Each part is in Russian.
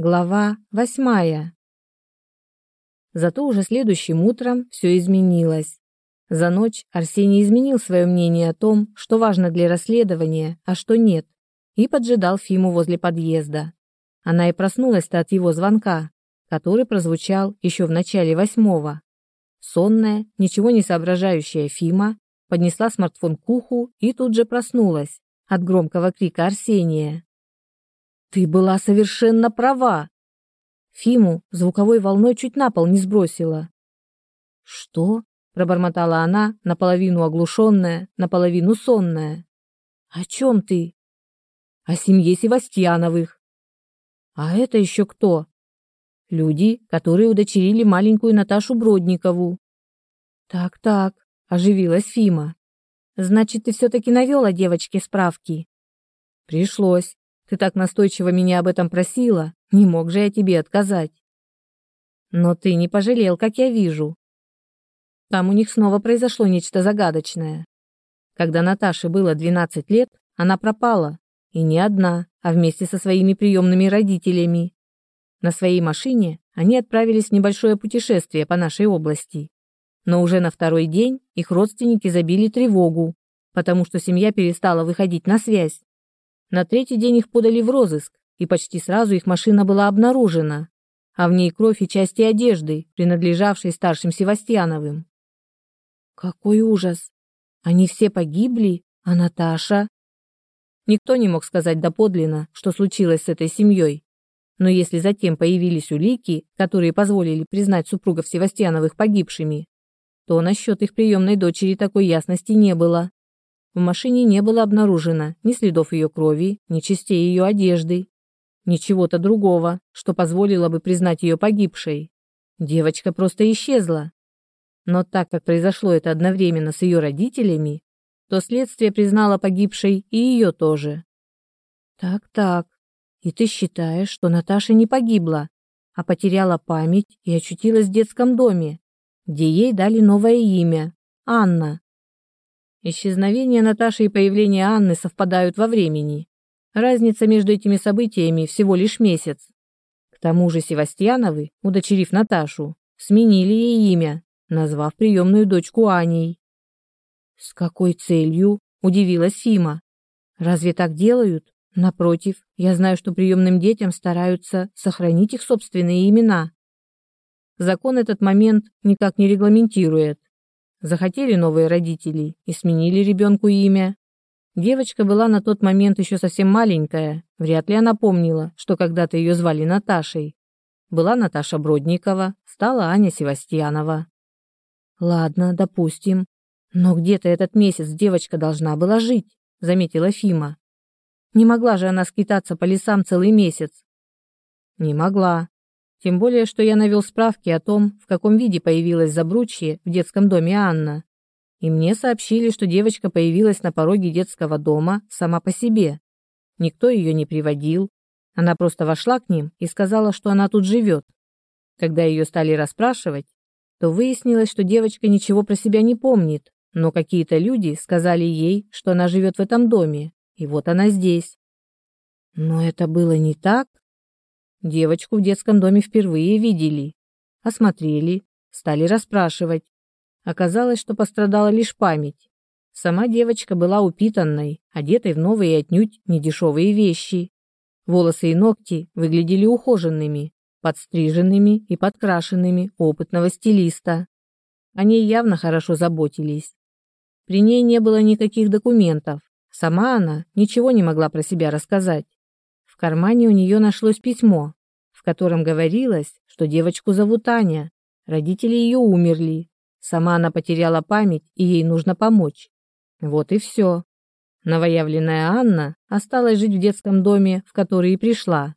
Глава восьмая. Зато уже следующим утром все изменилось. За ночь Арсений изменил свое мнение о том, что важно для расследования, а что нет, и поджидал Фиму возле подъезда. Она и проснулась-то от его звонка, который прозвучал еще в начале восьмого. Сонная, ничего не соображающая Фима поднесла смартфон к уху и тут же проснулась от громкого крика Арсения. Ты была совершенно права. Фиму звуковой волной чуть на пол не сбросила. Что? пробормотала она, наполовину оглушенная, наполовину сонная. О чем ты? О семье Севастьяновых. А это еще кто? Люди, которые удочерили маленькую Наташу Бродникову. Так-так, оживилась Фима. Значит, ты все-таки навела девочке справки? Пришлось. Ты так настойчиво меня об этом просила, не мог же я тебе отказать. Но ты не пожалел, как я вижу. Там у них снова произошло нечто загадочное. Когда Наташе было 12 лет, она пропала, и не одна, а вместе со своими приемными родителями. На своей машине они отправились в небольшое путешествие по нашей области. Но уже на второй день их родственники забили тревогу, потому что семья перестала выходить на связь. На третий день их подали в розыск, и почти сразу их машина была обнаружена, а в ней кровь и части одежды, принадлежавшей старшим Севастьяновым. Какой ужас! Они все погибли, а Наташа? Никто не мог сказать доподлинно, что случилось с этой семьей. Но если затем появились улики, которые позволили признать супругов Севастьяновых погибшими, то насчет их приемной дочери такой ясности не было. В машине не было обнаружено ни следов ее крови, ни частей ее одежды, ничего-то другого, что позволило бы признать ее погибшей. Девочка просто исчезла. Но так как произошло это одновременно с ее родителями, то следствие признало погибшей и ее тоже. Так-так, и ты считаешь, что Наташа не погибла, а потеряла память и очутилась в детском доме, где ей дали новое имя – Анна. Исчезновение Наташи и появление Анны совпадают во времени. Разница между этими событиями всего лишь месяц. К тому же Севастьяновы, удочерив Наташу, сменили ей имя, назвав приемную дочку Аней. «С какой целью?» – удивилась Фима. «Разве так делают? Напротив, я знаю, что приемным детям стараются сохранить их собственные имена». Закон этот момент никак не регламентирует. Захотели новые родители и сменили ребенку имя. Девочка была на тот момент еще совсем маленькая, вряд ли она помнила, что когда-то ее звали Наташей. Была Наташа Бродникова, стала Аня Севастьянова. Ладно, допустим. Но где-то этот месяц девочка должна была жить, заметила Фима. Не могла же она скитаться по лесам целый месяц. Не могла. Тем более, что я навел справки о том, в каком виде появилась забручье в детском доме Анна. И мне сообщили, что девочка появилась на пороге детского дома сама по себе. Никто ее не приводил. Она просто вошла к ним и сказала, что она тут живет. Когда ее стали расспрашивать, то выяснилось, что девочка ничего про себя не помнит, но какие-то люди сказали ей, что она живет в этом доме, и вот она здесь. Но это было не так. Девочку в детском доме впервые видели. Осмотрели, стали расспрашивать. Оказалось, что пострадала лишь память. Сама девочка была упитанной, одетой в новые отнюдь недешевые вещи. Волосы и ногти выглядели ухоженными, подстриженными и подкрашенными опытного стилиста. О ней явно хорошо заботились. При ней не было никаких документов. Сама она ничего не могла про себя рассказать кармане у нее нашлось письмо, в котором говорилось, что девочку зовут Аня, родители ее умерли, сама она потеряла память и ей нужно помочь. Вот и все. Новоявленная Анна осталась жить в детском доме, в который и пришла,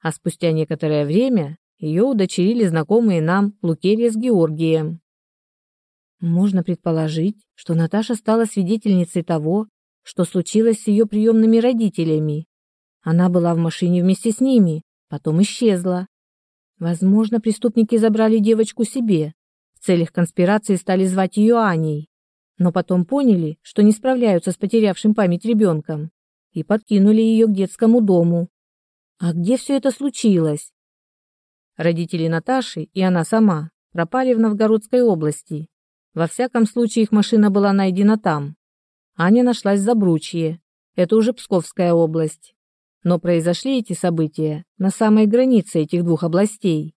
а спустя некоторое время ее удочерили знакомые нам Лукерия с Георгием. Можно предположить, что Наташа стала свидетельницей того, что случилось с ее приемными родителями, она была в машине вместе с ними, потом исчезла. Возможно, преступники забрали девочку себе. В целях конспирации стали звать ее Аней. Но потом поняли, что не справляются с потерявшим память ребенком, и подкинули ее к детскому дому. А где все это случилось? Родители Наташи и она сама пропали в Новгородской области. Во всяком случае, их машина была найдена там. Аня нашлась в Забручье. Это уже Псковская область. Но произошли эти события на самой границе этих двух областей.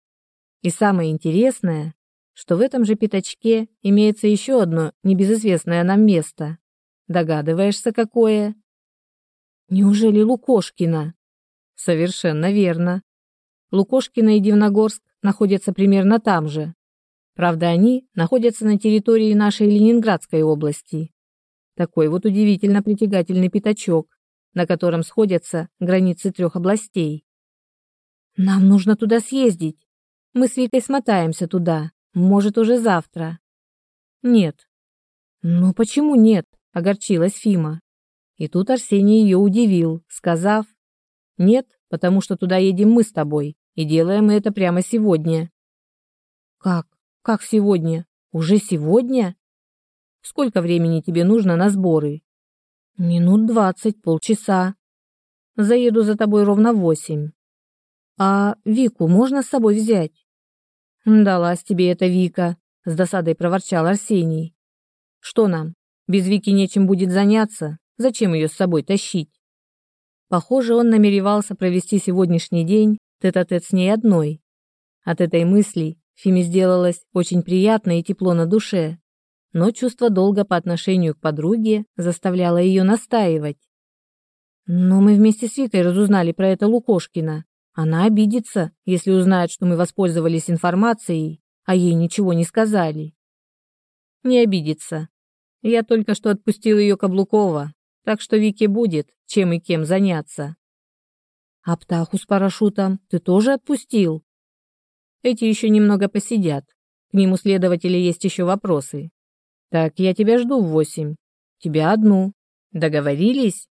И самое интересное, что в этом же пятачке имеется еще одно небезызвестное нам место. Догадываешься, какое? Неужели Лукошкина? Совершенно верно. Лукошкина и Дивногорск находятся примерно там же. Правда, они находятся на территории нашей Ленинградской области. Такой вот удивительно притягательный пятачок, на котором сходятся границы трех областей. Нам нужно туда съездить. Мы с Викой смотаемся туда, может, уже завтра. Нет. Ну почему нет? Огорчилась Фима. И тут Арсений ее удивил, сказав, «Нет, потому что туда едем мы с тобой, и делаем мы это прямо сегодня». «Как? Как сегодня? Уже сегодня?» Сколько времени тебе нужно на сборы? Минут двадцать, полчаса. Заеду за тобой ровно восемь. А Вику можно с собой взять? Далась тебе эта Вика, с досадой проворчал Арсений. Что нам, без Вики нечем будет заняться? Зачем ее с собой тащить? Похоже, он намеревался провести сегодняшний день тет-а-тет -тет с ней одной. От этой мысли Фиме сделалось очень приятно и тепло на душе но чувство долга по отношению к подруге заставляло ее настаивать. «Но мы вместе с Викой разузнали про это Лукошкина. Она обидится, если узнает, что мы воспользовались информацией, а ей ничего не сказали». «Не обидится. Я только что отпустил ее Каблукова, так что Вике будет, чем и кем заняться». «А птаху с парашютом ты тоже отпустил?» «Эти еще немного посидят. К ним у следователя есть еще вопросы. Так, я тебя жду в восемь. Тебя одну. Договорились?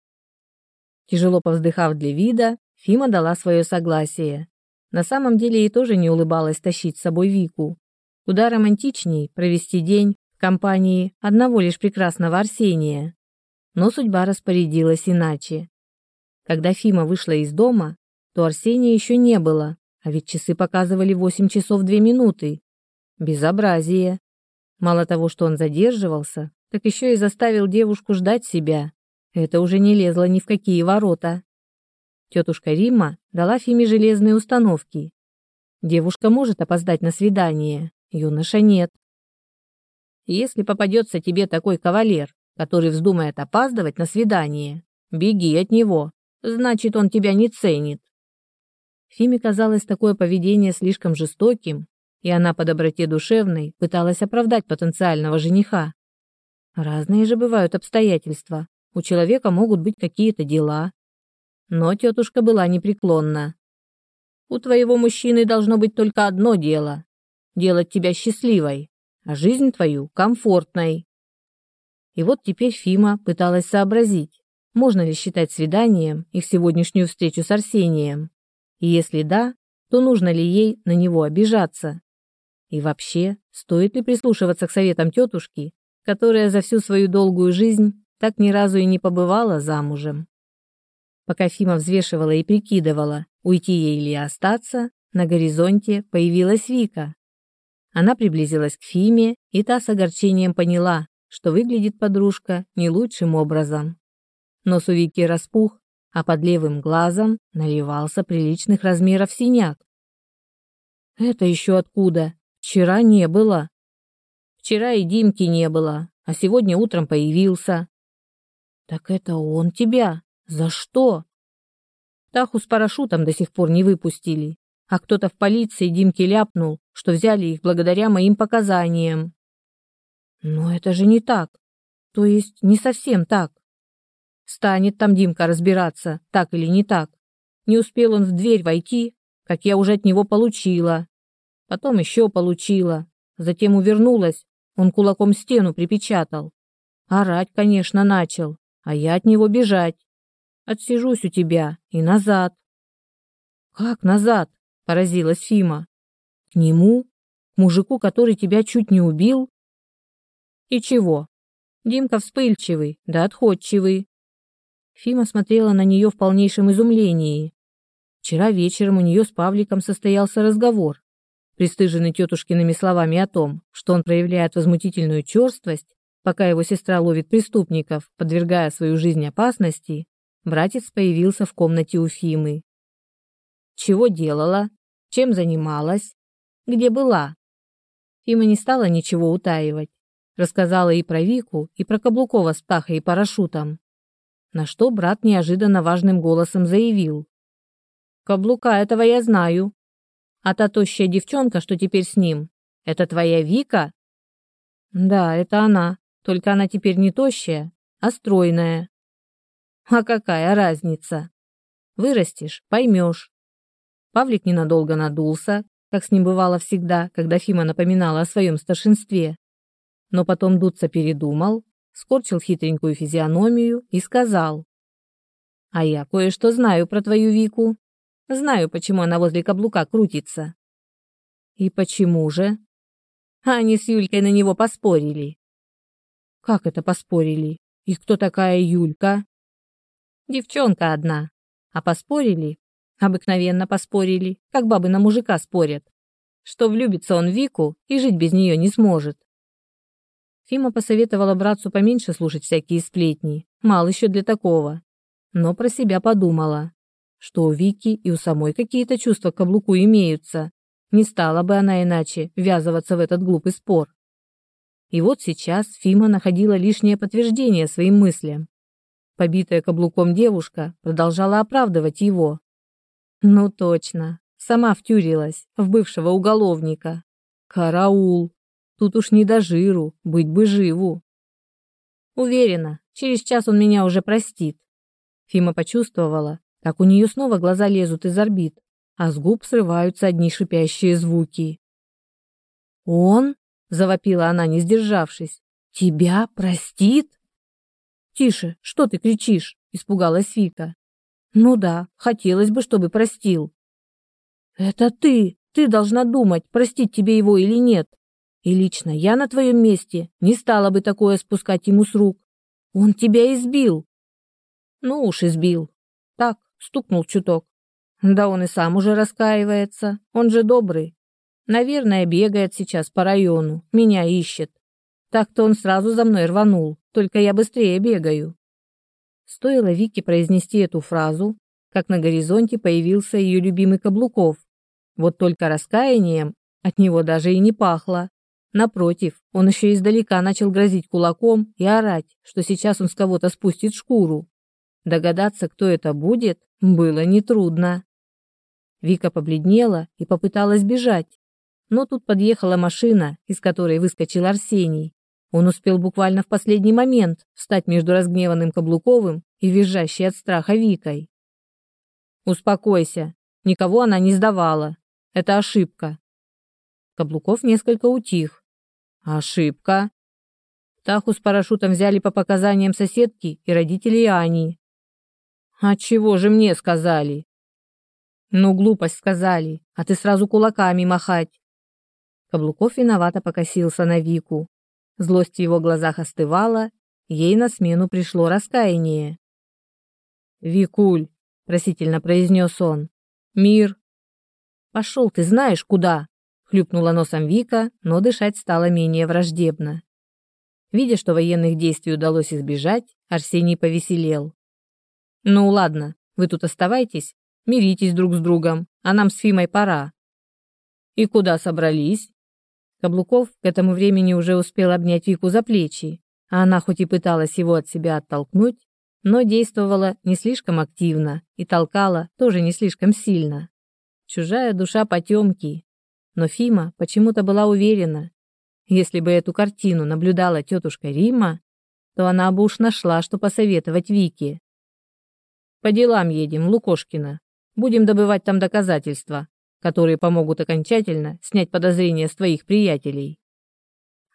Тяжело повздыхав для вида, Фима дала свое согласие. На самом деле ей тоже не улыбалось тащить с собой Вику. Куда романтичней провести день в компании одного лишь прекрасного Арсения. Но судьба распорядилась иначе. Когда Фима вышла из дома, то Арсения еще не было, а ведь часы показывали восемь часов две минуты. Безобразие. Мало того, что он задерживался, так еще и заставил девушку ждать себя. Это уже не лезло ни в какие ворота. Тетушка Римма дала Фиме железные установки. Девушка может опоздать на свидание, юноша нет. Если попадется тебе такой кавалер, который вздумает опаздывать на свидание, беги от него, значит, он тебя не ценит. Фиме казалось такое поведение слишком жестоким, и она по доброте душевной пыталась оправдать потенциального жениха. Разные же бывают обстоятельства. У человека могут быть какие-то дела. Но тетушка была непреклонна. У твоего мужчины должно быть только одно дело – делать тебя счастливой, а жизнь твою комфортной. И вот теперь Фима пыталась сообразить, можно ли считать свиданием их сегодняшнюю встречу с Арсением. И если да, то нужно ли ей на него обижаться. И вообще, стоит ли прислушиваться к советам тетушки, которая за всю свою долгую жизнь так ни разу и не побывала замужем? Пока Фима взвешивала и прикидывала, уйти ей или остаться, на горизонте появилась Вика. Она приблизилась к Фиме, и та с огорчением поняла, что выглядит подружка не лучшим образом. Нос у Вики распух, а под левым глазом наливался приличных размеров синяк. «Это еще откуда?» Вчера не было. Вчера и Димки не было, а сегодня утром появился. Так это он тебя? За что? Таху с парашютом до сих пор не выпустили, а кто-то в полиции Димке ляпнул, что взяли их благодаря моим показаниям. Но это же не так. То есть не совсем так. Станет там Димка разбираться, так или не так. Не успел он в дверь войти, как я уже от него получила. Потом еще получила. Затем увернулась. Он кулаком стену припечатал. Орать, конечно, начал, а я от него бежать. Отсижусь у тебя и назад. Как назад? Поразилась Фима. К нему? К мужику, который тебя чуть не убил? И чего? Димка вспыльчивый, да отходчивый. Фима смотрела на нее в полнейшем изумлении. Вчера вечером у нее с Павликом состоялся разговор. Пристыженный тетушкиными словами о том, что он проявляет возмутительную черствость, пока его сестра ловит преступников, подвергая свою жизнь опасности, братец появился в комнате у Фимы. Чего делала? Чем занималась? Где была? Фима не стала ничего утаивать. Рассказала и про Вику, и про Каблукова с птахой и парашютом. На что брат неожиданно важным голосом заявил. Каблука этого я знаю. А та тощая девчонка, что теперь с ним, это твоя Вика? Да, это она. Только она теперь не тощая, а стройная. А какая разница? Вырастешь, поймешь. Павлик ненадолго надулся, как с ним бывало всегда, когда Фима напоминала о своем старшинстве. Но потом дуться передумал, скорчил хитренькую физиономию и сказал. «А я кое-что знаю про твою Вику. Знаю, почему она возле каблука крутится. И почему же? Они с Юлькой на него поспорили. Как это поспорили? И кто такая Юлька? Девчонка одна. А поспорили? Обыкновенно поспорили, как бабы на мужика спорят. Что влюбится он в Вику и жить без нее не сможет. Фима посоветовала братцу поменьше слушать всякие сплетни, мало еще для такого. Но про себя подумала что у Вики и у самой какие-то чувства к каблуку имеются. Не стала бы она иначе ввязываться в этот глупый спор. И вот сейчас Фима находила лишнее подтверждение своим мыслям. Побитая каблуком девушка продолжала оправдывать его. Ну точно, сама втюрилась в бывшего уголовника. Караул! Тут уж не до жиру, быть бы живу. Уверена, через час он меня уже простит. Фима почувствовала, как у нее снова глаза лезут из орбит, а с губ срываются одни шипящие звуки. «Он?» — завопила она, не сдержавшись. «Тебя простит?» «Тише, что ты кричишь?» — испугалась Вика. «Ну да, хотелось бы, чтобы простил». «Это ты! Ты должна думать, простить тебе его или нет. И лично я на твоем месте не стала бы такое спускать ему с рук. Он тебя избил». «Ну уж избил. Так, стукнул чуток. Да он и сам уже раскаивается, он же добрый. Наверное, бегает сейчас по району, меня ищет. Так-то он сразу за мной рванул, только я быстрее бегаю. Стоило Вике произнести эту фразу, как на горизонте появился ее любимый Каблуков. Вот только раскаянием от него даже и не пахло. Напротив, он еще издалека начал грозить кулаком и орать, что сейчас он с кого-то спустит шкуру. Догадаться, кто это будет, было нетрудно. Вика побледнела и попыталась бежать, но тут подъехала машина, из которой выскочил Арсений. Он успел буквально в последний момент встать между разгневанным Каблуковым и визжащей от страха Викой. «Успокойся, никого она не сдавала. Это ошибка». Каблуков несколько утих. «Ошибка?» Таху с парашютом взяли по показаниям соседки и родителей Ани. «А чего же мне сказали?» «Ну, глупость сказали, а ты сразу кулаками махать». Каблуков виновато покосился на Вику. Злость в его глазах остывала, ей на смену пришло раскаяние. «Викуль», — просительно произнес он, — «мир». «Пошел ты знаешь куда», — хлюпнула носом Вика, но дышать стало менее враждебно. Видя, что военных действий удалось избежать, Арсений повеселел. Ну ладно, вы тут оставайтесь, миритесь друг с другом, а нам с Фимой пора. И куда собрались? Каблуков к этому времени уже успел обнять Вику за плечи, а она хоть и пыталась его от себя оттолкнуть, но действовала не слишком активно и толкала тоже не слишком сильно. Чужая душа потемки. Но Фима почему-то была уверена, если бы эту картину наблюдала тетушка Рима, то она бы уж нашла, что посоветовать Вике. По делам едем, Лукошкина. Будем добывать там доказательства, которые помогут окончательно снять подозрения с твоих приятелей.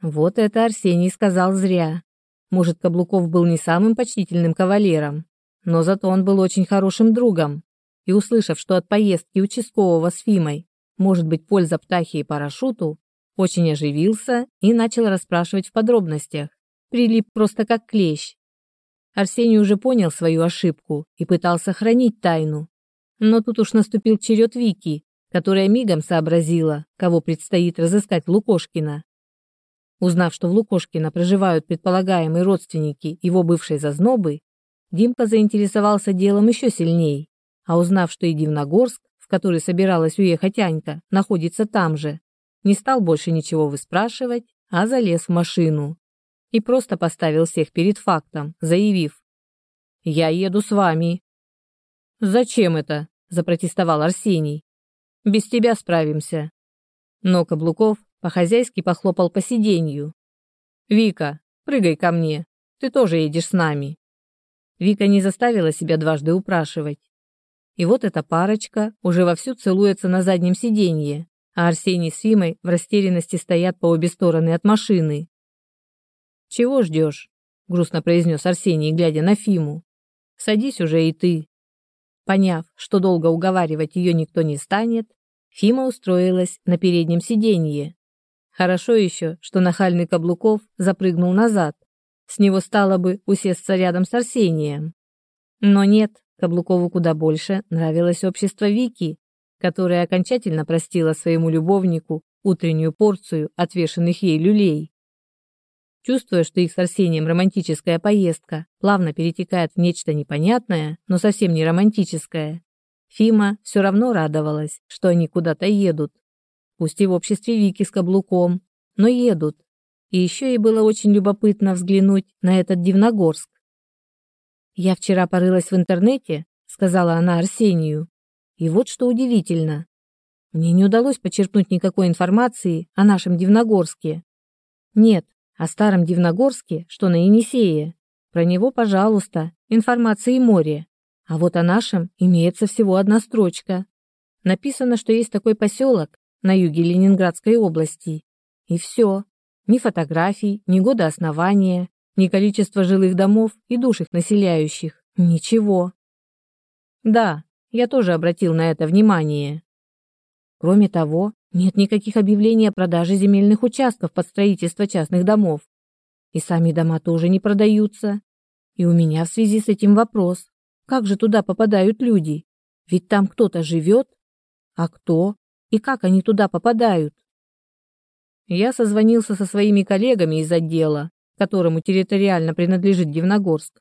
Вот это Арсений сказал зря. Может, Каблуков был не самым почтительным кавалером, но зато он был очень хорошим другом. И услышав, что от поездки участкового с Фимой может быть польза птахе и парашюту, очень оживился и начал расспрашивать в подробностях. Прилип просто как клещ. Арсений уже понял свою ошибку и пытался хранить тайну. Но тут уж наступил черед Вики, которая мигом сообразила, кого предстоит разыскать Лукошкина. Узнав, что в Лукошкино проживают предполагаемые родственники его бывшей зазнобы, Димка заинтересовался делом еще сильней, а узнав, что и Дивногорск, в который собиралась уехать Анька, находится там же, не стал больше ничего выспрашивать, а залез в машину и просто поставил всех перед фактом, заявив «Я еду с вами». «Зачем это?» – запротестовал Арсений. «Без тебя справимся». Но Каблуков по-хозяйски похлопал по сиденью. «Вика, прыгай ко мне, ты тоже едешь с нами». Вика не заставила себя дважды упрашивать. И вот эта парочка уже вовсю целуется на заднем сиденье, а Арсений с Фимой в растерянности стоят по обе стороны от машины. «Чего ждешь?» — грустно произнес Арсений, глядя на Фиму. «Садись уже и ты». Поняв, что долго уговаривать ее никто не станет, Фима устроилась на переднем сиденье. Хорошо еще, что нахальный Каблуков запрыгнул назад, с него стало бы усесться рядом с Арсением. Но нет, Каблукову куда больше нравилось общество Вики, которая окончательно простила своему любовнику утреннюю порцию отвешенных ей люлей. Чувствуя, что их с Арсением романтическая поездка плавно перетекает в нечто непонятное, но совсем не романтическое, Фима все равно радовалась, что они куда-то едут. Пусть и в обществе Вики с каблуком, но едут. И еще ей было очень любопытно взглянуть на этот Дивногорск. «Я вчера порылась в интернете», — сказала она Арсению. «И вот что удивительно. Мне не удалось почерпнуть никакой информации о нашем Дивногорске. Нет, о старом Дивногорске, что на Енисее. Про него, пожалуйста, информации море. А вот о нашем имеется всего одна строчка. Написано, что есть такой поселок на юге Ленинградской области. И все. Ни фотографий, ни года основания, ни количества жилых домов и душ их населяющих. Ничего. Да, я тоже обратил на это внимание. Кроме того, нет никаких объявлений о продаже земельных участков под строительство частных домов. И сами дома тоже не продаются. И у меня в связи с этим вопрос. Как же туда попадают люди? Ведь там кто-то живет. А кто? И как они туда попадают? Я созвонился со своими коллегами из отдела, которому территориально принадлежит Дивногорск.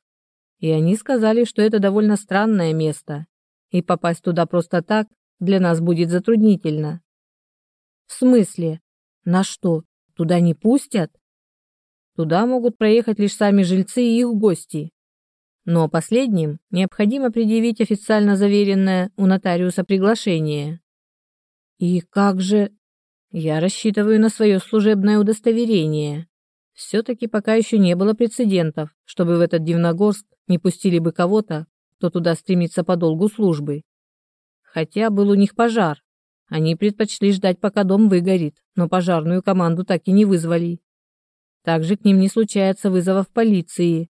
И они сказали, что это довольно странное место, и попасть туда просто так для нас будет затруднительно. В смысле? На что? Туда не пустят? Туда могут проехать лишь сами жильцы и их гости. Но последним необходимо предъявить официально заверенное у нотариуса приглашение. И как же я рассчитываю на свое служебное удостоверение. Все-таки пока еще не было прецедентов, чтобы в этот Дивногорск не пустили бы кого-то, кто туда стремится по долгу службы. Хотя был у них пожар. Они предпочли ждать, пока дом выгорит, но пожарную команду так и не вызвали. Также к ним не случается вызовов полиции.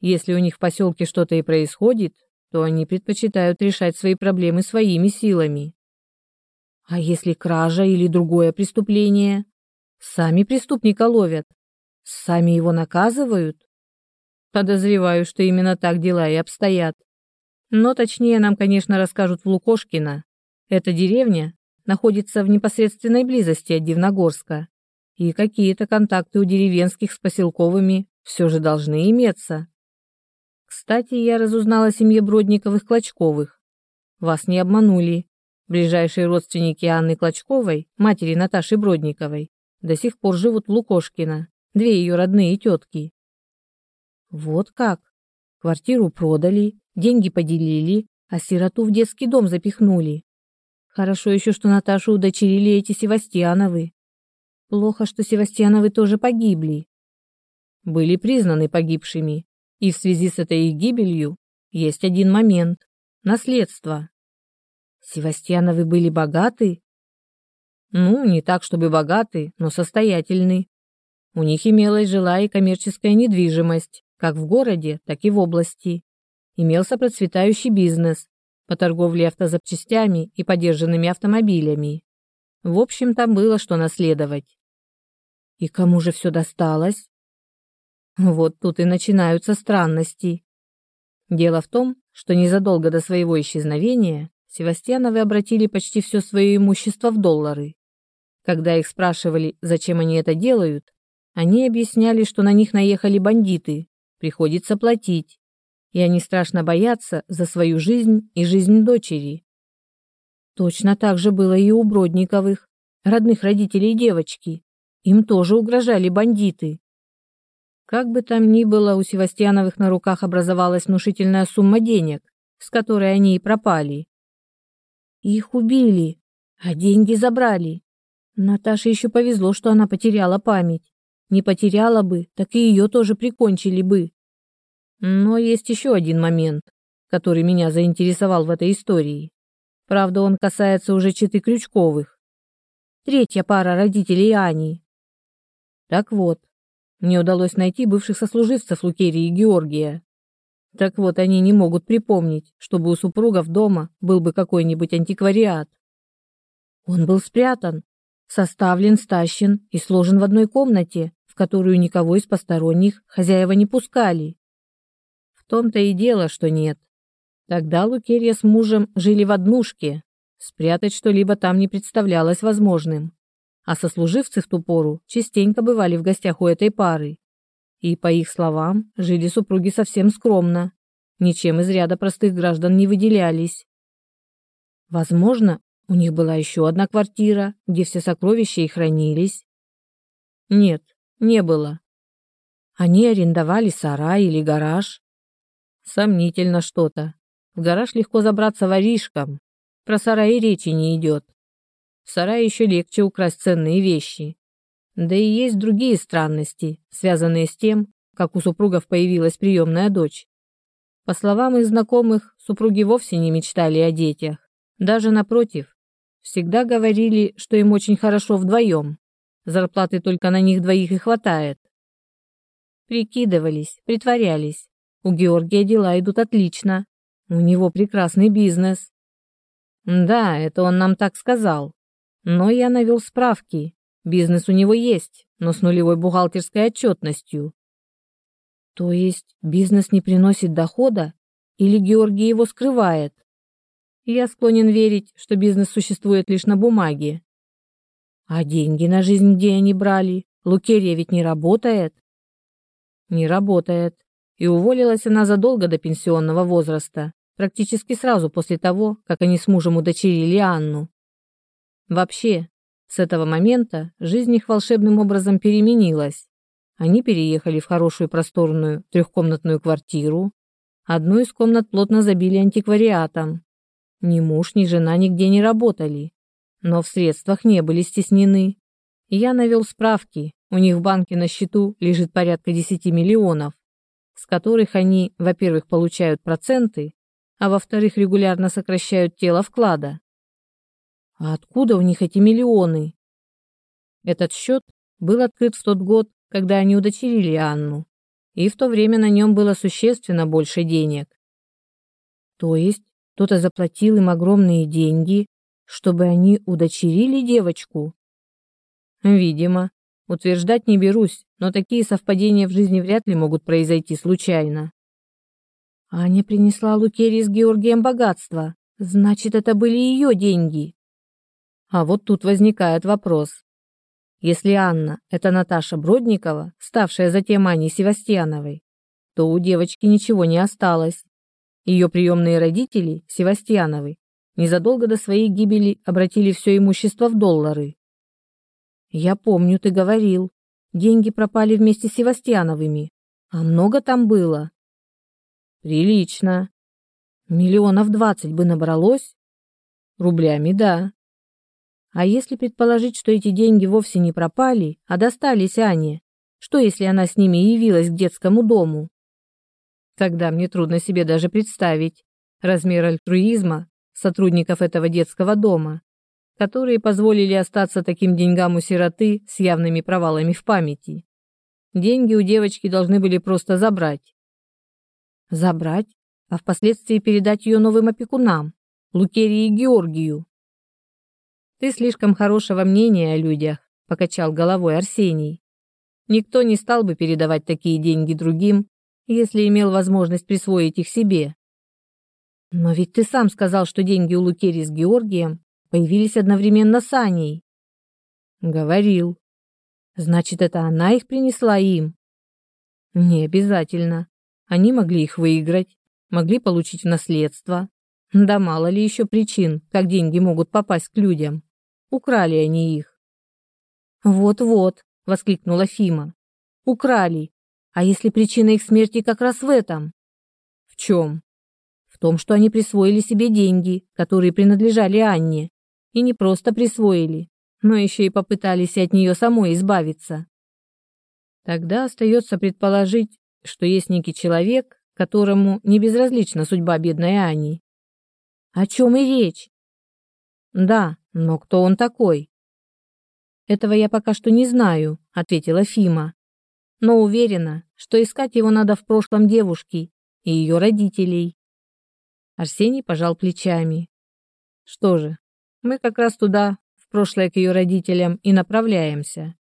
Если у них в поселке что-то и происходит, то они предпочитают решать свои проблемы своими силами. А если кража или другое преступление? Сами преступника ловят. Сами его наказывают? Подозреваю, что именно так дела и обстоят. Но точнее нам, конечно, расскажут в Лукошкино. Эта деревня находится в непосредственной близости от Дивногорска, и какие-то контакты у деревенских с поселковыми все же должны иметься. Кстати, я разузнала о семье Бродниковых-Клочковых. Вас не обманули. Ближайшие родственники Анны Клочковой, матери Наташи Бродниковой, до сих пор живут в Лукошкино, две ее родные тетки. Вот как. Квартиру продали, деньги поделили, а сироту в детский дом запихнули. Хорошо еще, что Наташу удочерили эти Севастьяновы. Плохо, что Севастьяновы тоже погибли. Были признаны погибшими, и в связи с этой их гибелью есть один момент – наследство. Севастьяновы были богаты? Ну, не так, чтобы богаты, но состоятельны. У них имелась жилая и коммерческая недвижимость, как в городе, так и в области. Имелся процветающий бизнес по торговле автозапчастями и подержанными автомобилями. В общем, там было что наследовать. И кому же все досталось? Вот тут и начинаются странности. Дело в том, что незадолго до своего исчезновения Севастьяновы обратили почти все свое имущество в доллары. Когда их спрашивали, зачем они это делают, они объясняли, что на них наехали бандиты, приходится платить, и они страшно боятся за свою жизнь и жизнь дочери. Точно так же было и у Бродниковых, родных родителей девочки. Им тоже угрожали бандиты. Как бы там ни было, у Севастьяновых на руках образовалась внушительная сумма денег, с которой они и пропали. Их убили, а деньги забрали. Наташе еще повезло, что она потеряла память. Не потеряла бы, так и ее тоже прикончили бы. Но есть еще один момент, который меня заинтересовал в этой истории. Правда, он касается уже Читы Крючковых. Третья пара родителей Ани. Так вот, мне удалось найти бывших сослуживцев Лукерии и Георгия. Так вот, они не могут припомнить, чтобы у супругов дома был бы какой-нибудь антиквариат. Он был спрятан, составлен, стащен и сложен в одной комнате, в которую никого из посторонних хозяева не пускали. В том-то и дело, что нет. Тогда Лукерья с мужем жили в однушке. Спрятать что-либо там не представлялось возможным. А сослуживцы в ту пору частенько бывали в гостях у этой пары. И, по их словам, жили супруги совсем скромно. Ничем из ряда простых граждан не выделялись. Возможно, у них была еще одна квартира, где все сокровища и хранились. Нет, не было. Они арендовали сарай или гараж. Сомнительно что-то. В гараж легко забраться воришкам. Про сарай речи не идет. В сарае еще легче украсть ценные вещи. Да и есть другие странности, связанные с тем, как у супругов появилась приемная дочь. По словам их знакомых, супруги вовсе не мечтали о детях. Даже напротив, всегда говорили, что им очень хорошо вдвоем. Зарплаты только на них двоих и хватает. Прикидывались, притворялись. У Георгия дела идут отлично. У него прекрасный бизнес. Да, это он нам так сказал. Но я навел справки. Бизнес у него есть, но с нулевой бухгалтерской отчетностью. То есть бизнес не приносит дохода? Или Георгий его скрывает? Я склонен верить, что бизнес существует лишь на бумаге. А деньги на жизнь где они брали? Лукерья ведь не работает? Не работает. И уволилась она задолго до пенсионного возраста, практически сразу после того, как они с мужем удочерили Анну. Вообще, с этого момента жизнь их волшебным образом переменилась. Они переехали в хорошую просторную трехкомнатную квартиру. Одну из комнат плотно забили антиквариатом. Ни муж, ни жена нигде не работали, но в средствах не были стеснены. Я навел справки, у них в банке на счету лежит порядка 10 миллионов, с которых они, во-первых, получают проценты, а во-вторых, регулярно сокращают тело вклада. А откуда у них эти миллионы? Этот счет был открыт в тот год, когда они удочерили Анну, и в то время на нем было существенно больше денег. То есть кто-то заплатил им огромные деньги, чтобы они удочерили девочку? Видимо. Утверждать не берусь, но такие совпадения в жизни вряд ли могут произойти случайно. Аня принесла Лукерии с Георгием богатство. Значит, это были ее деньги. А вот тут возникает вопрос. Если Анна – это Наташа Бродникова, ставшая затем Аней Севастьяновой, то у девочки ничего не осталось. Ее приемные родители, Севастьяновы, незадолго до своей гибели обратили все имущество в доллары. «Я помню, ты говорил. Деньги пропали вместе с Севастьяновыми. А много там было?» «Прилично. Миллионов двадцать бы набралось?» «Рублями, да. А если предположить, что эти деньги вовсе не пропали, а достались Ане, что если она с ними явилась к детскому дому? Тогда мне трудно себе даже представить размер альтруизма сотрудников этого детского дома, которые позволили остаться таким деньгам у сироты с явными провалами в памяти. Деньги у девочки должны были просто забрать. Забрать, а впоследствии передать ее новым опекунам, Лукерии и Георгию. Ты слишком хорошего мнения о людях, покачал головой Арсений. Никто не стал бы передавать такие деньги другим, если имел возможность присвоить их себе. Но ведь ты сам сказал, что деньги у Лукери с Георгием появились одновременно с Аней. Говорил. Значит, это она их принесла им? Не обязательно. Они могли их выиграть, могли получить в наследство. Да мало ли еще причин, как деньги могут попасть к людям. Украли они их. Вот-вот, воскликнула Фима. Украли. А если причина их смерти как раз в этом? В чем? В том, что они присвоили себе деньги, которые принадлежали Анне. И не просто присвоили, но еще и попытались от нее самой избавиться. Тогда остается предположить, что есть некий человек, которому не безразлична судьба бедной Ани. О чем и речь? Да, но кто он такой? Этого я пока что не знаю, ответила Фима. Но уверена, что искать его надо в прошлом девушки и ее родителей. Арсений пожал плечами. Что же, мы как раз туда, в прошлое к ее родителям, и направляемся.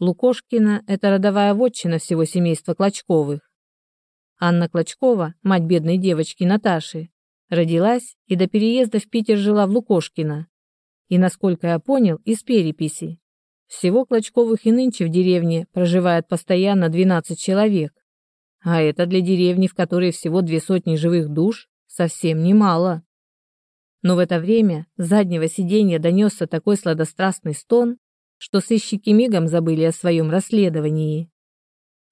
Лукошкина – это родовая вотчина всего семейства Клочковых. Анна Клочкова, мать бедной девочки Наташи, родилась и до переезда в Питер жила в Лукошкино. И, насколько я понял, из переписи. Всего Клочковых и нынче в деревне проживает постоянно 12 человек. А это для деревни, в которой всего две сотни живых душ, совсем немало. Но в это время с заднего сиденья донесся такой сладострастный стон, что сыщики мигом забыли о своем расследовании.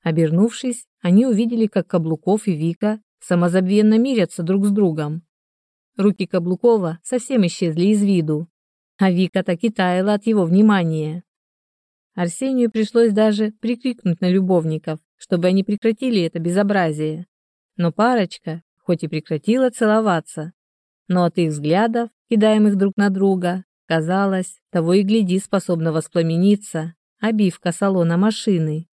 Обернувшись, они увидели, как Каблуков и Вика самозабвенно мирятся друг с другом. Руки Каблукова совсем исчезли из виду, а Вика так и таяла от его внимания. Арсению пришлось даже прикрикнуть на любовников, чтобы они прекратили это безобразие. Но парочка, хоть и прекратила целоваться, но от их взглядов, кидаемых друг на друга, казалось, того и гляди способна воспламениться обивка салона машины.